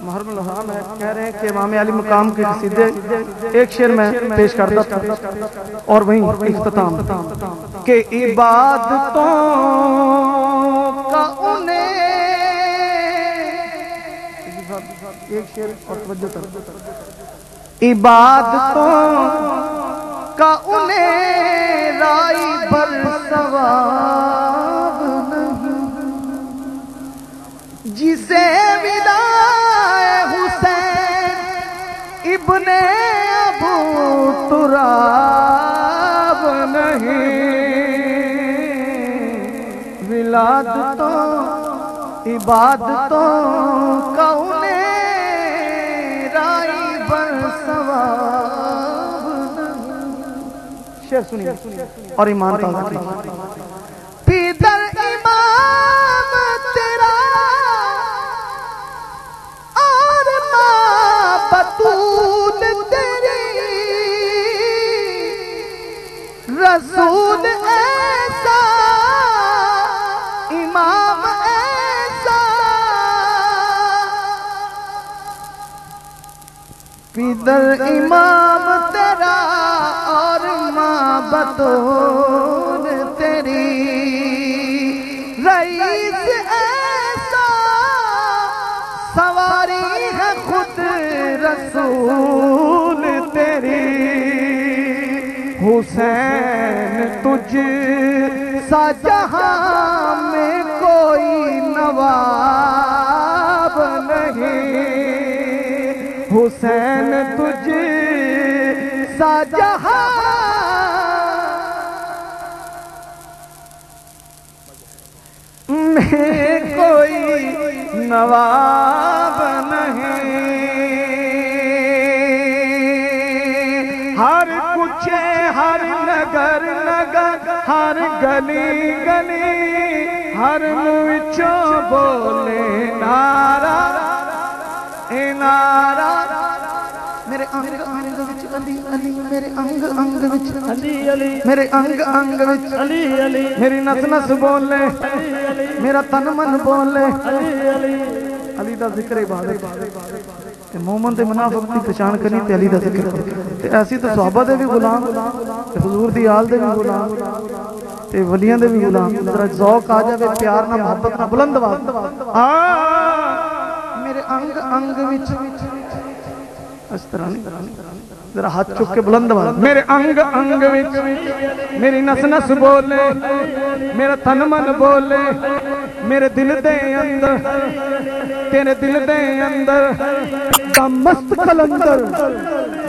محرم الحرام ہے، کہہ رہے ہیں کہ امام علی مقام کے قصیدے ایک شعر میں پیش کرتا تھا اور وہیں اختتام۔ کہ عبادتوں کا انہیں ایک شعر اور توجہ کر۔ عبادتوں کا انہیں رائی پر ثواب جسے ودائے حسین ابن ابو تراب نہیں۔ ولادتوں، عبادتوں کا انہیں رائی پر ثواب نہیں۔ شعر سنیے۔ اور ایمان تازہ رسول ایسا، امام ایسا۔ پیدر امام تیرا اور ماں بطول تیری۔ رئیس ایسا، سواری ہے خود رسول۔ حسین، تجھ سا جہاں میں کوئی نواب نہیں۔ حسین، تجھ سا جہاں میں کوئی نواب ہر گلی گلی ہر موچو بولے نارا اے نارا میرے انگ انگ وچ علی علی میرے انگ انگ وچ علی علی۔ میرے انگ انگ وچ علی علی۔ میری نس نس بولے میرا تن من بولے۔ علی علی۔ علی دا ذکر عبادت۔ تے مومن تے منافق دی پہچان کرنی تے علی دا ذکر کرنی تے ایسی تو صحابہ دے بھی غلام تے حضور دی آل دے بھی غلام تے ولیاں دے بھی غلام ذرا ذوق آ جاوے پیار نہ محبت نہ بلند آواز آ میرے انگ انگ وچ اس طرح نہیں ذرا ہاتھ چک کے بلند آواز میرے انگ انگ وچ میری نس نس بولے میرا تن من بولے میرے دل دے اندر تیرے دل دے اندر۔ دم مست کلندر۔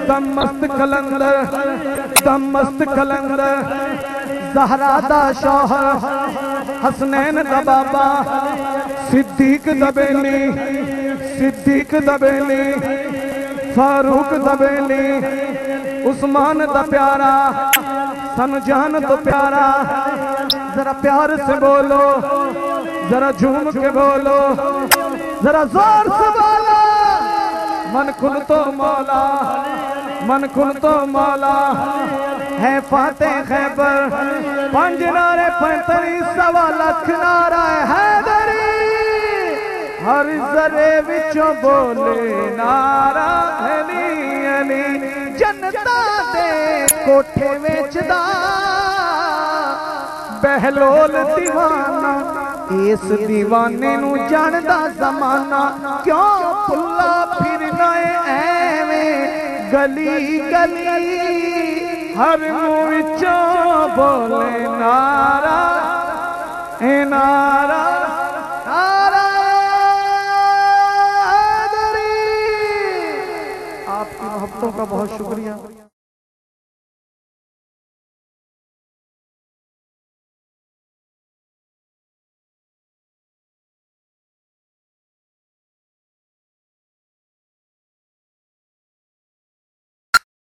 دم مست کلندر۔ دم مست کلندر۔ زہرا دا شوہر حسنین دا بابا۔ صدیق دبیلی صدیق دبیلی فاروق دبیلی عثمان دا پیارا۔ سن جان تو پیارا۔ ذرا پیار سے بولو۔ ذرا جھوم کے بولو۔ ذرا زور سے بولو من کھل تو مولا، من کھل تو مولا۔ ہے فاتح خیبر۔ پنج نارے پینتری سوا لکھ نارا حیدری۔ ہر ذرے وچوں بولے نارا علی علی۔ جنتا دے کوٹھے وچدا بہلول دیوانہ۔ اس دیوانے نو جاندا زمانہ کیوں پلا پھرنا اے ایویں گلی گلی ہر منہ وچوں بولے نارا اے نارا آپ کی محبتوں کا بہت شکریہ۔